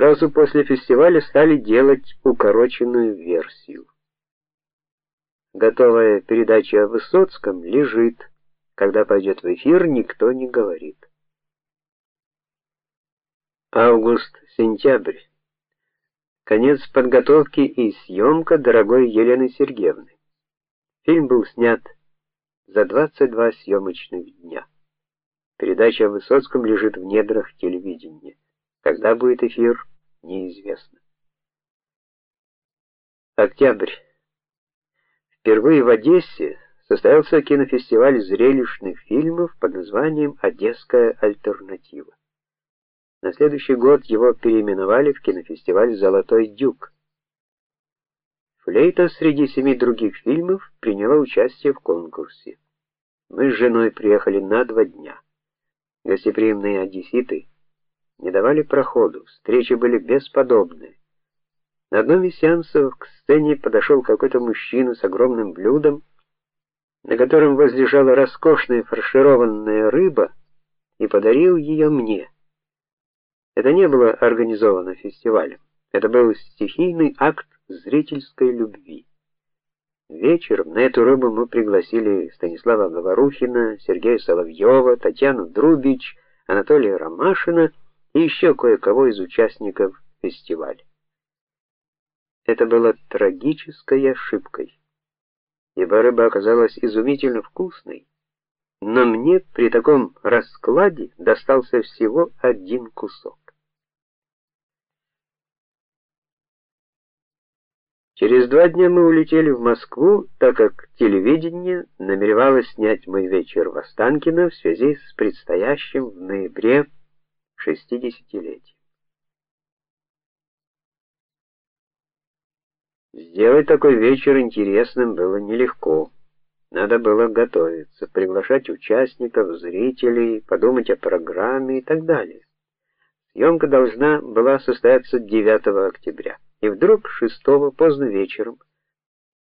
Сразу после фестиваля стали делать укороченную версию. Готовая передача о Высоцком лежит, когда пойдет в эфир, никто не говорит. Август-сентябрь. Конец подготовки и съемка дорогой Елены Сергеевны. Фильм был снят за 22 съемочных дня. Передача о Высоцком лежит в недрах телевидения. Когда будет эфир, неизвестно. Октябрь. Впервые в Одессе состоялся кинофестиваль зрелищных фильмов под названием Одесская альтернатива. На следующий год его переименовали в кинофестиваль Золотой дюк. Флейта среди семи других фильмов приняла участие в конкурсе. Мы с женой приехали на два дня. Гостеприимные одесситы не давали проходу, встречи были бесподобные. На одном из сеансов к сцене подошел какой-то мужчина с огромным блюдом, на котором возлежала роскошная фаршированная рыба, и подарил ее мне. Это не было организовано фестивалем. Это был стихийный акт зрительской любви. Вечером на эту рыбу мы пригласили Станислава Говорухина, Сергея Соловьева, Татьяну Друбич, Анатолия Ромашина и еще кое-кого из участников фестиваля. Это было трагической ошибкой. Ибо рыба оказалась изумительно вкусной, но мне при таком раскладе достался всего один кусок. Через два дня мы улетели в Москву, так как телевидение намеревалось снять мой вечер в Останкино в связи с предстоящим в ноябре шестидесятилетием. Сделать такой вечер интересным было нелегко. Надо было готовиться, приглашать участников, зрителей, подумать о программе и так далее. Съемка должна была состояться 9 октября. И вдруг 6 поздно вечером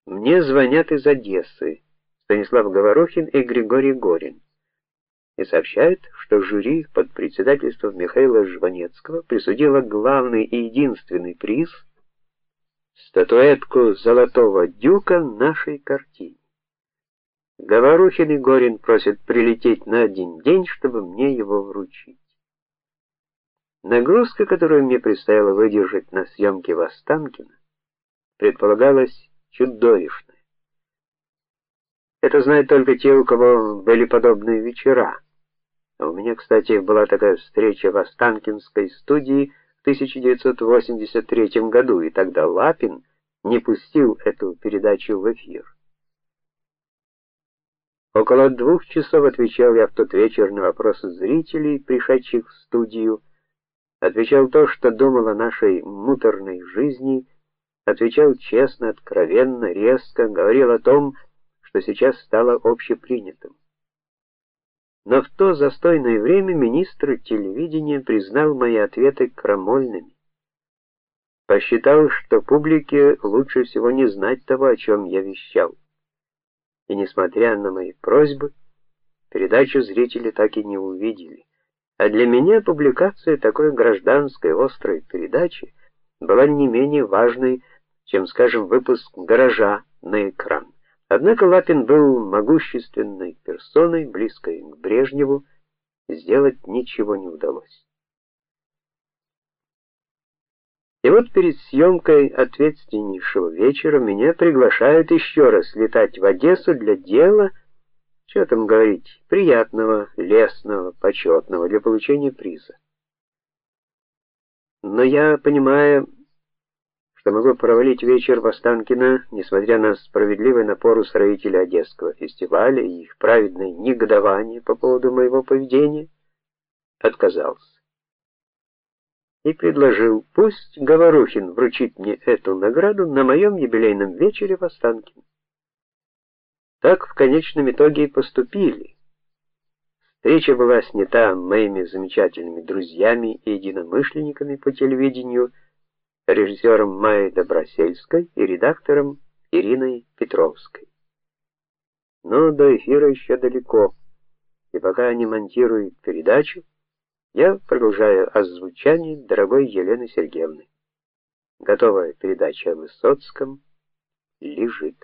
мне звонят из Одессы Станислав Говорухин и Григорий Горин сообщают, что жюри под председательством Михаила Жванецкого присудило главный и единственный приз статуэтку золотого дюка нашей картине. Говорухин и Горин просят прилететь на один день, чтобы мне его вручить. Нагрузка, которую мне предстояло выдержать на съемке в Останкино, предполагалась чудовищная. Это знают только те, у кого были подобные вечера. У меня, кстати, была такая встреча в Останкинской студии 1983 году, и тогда Лапин не пустил эту передачу в эфир. Около двух часов отвечал я в тот вечер на вопросы зрителей, пришедших в студию. Отвечал то, что думал о нашей муторной жизни, отвечал честно, откровенно, резко, говорил о том, что сейчас стало общепринятым. Но в то застойное время министр телевидения признал мои ответы крамольными. Посчитал, что публике лучше всего не знать того, о чем я вещал. И несмотря на мои просьбы, передачу зрители так и не увидели. А для меня публикация такой гражданской острой передачи была не менее важной, чем, скажем, выпуск гаража на экран. Однако Лапин был могущественной персоной, близкой к Брежневу, сделать ничего не удалось. И вот перед съемкой ответственнейшего вечера меня приглашают еще раз летать в Одессу для дела, что там говорить, приятного, лестного, почетного для получения приза. Но я, понимаю, что могу провалить вечер в Останкино, несмотря на справедливый напор устроителей Одесского фестиваля и их праведное негодование по поводу моего поведения, отказался. И предложил, пусть Говорухин вручит мне эту награду на моем юбилейном вечере в Останкино. Так в конечном итоге и поступили. Встреча была снята моими замечательными друзьями и единомышленниками по телевидению режиссером Майей Добросельской и редактором Ириной Петровской. Но до эфира еще далеко. И пока они монтируют передачу, Я продолжаю озвучание дорогой Елены Сергеевны. Готовая передача о Высоцком лежит.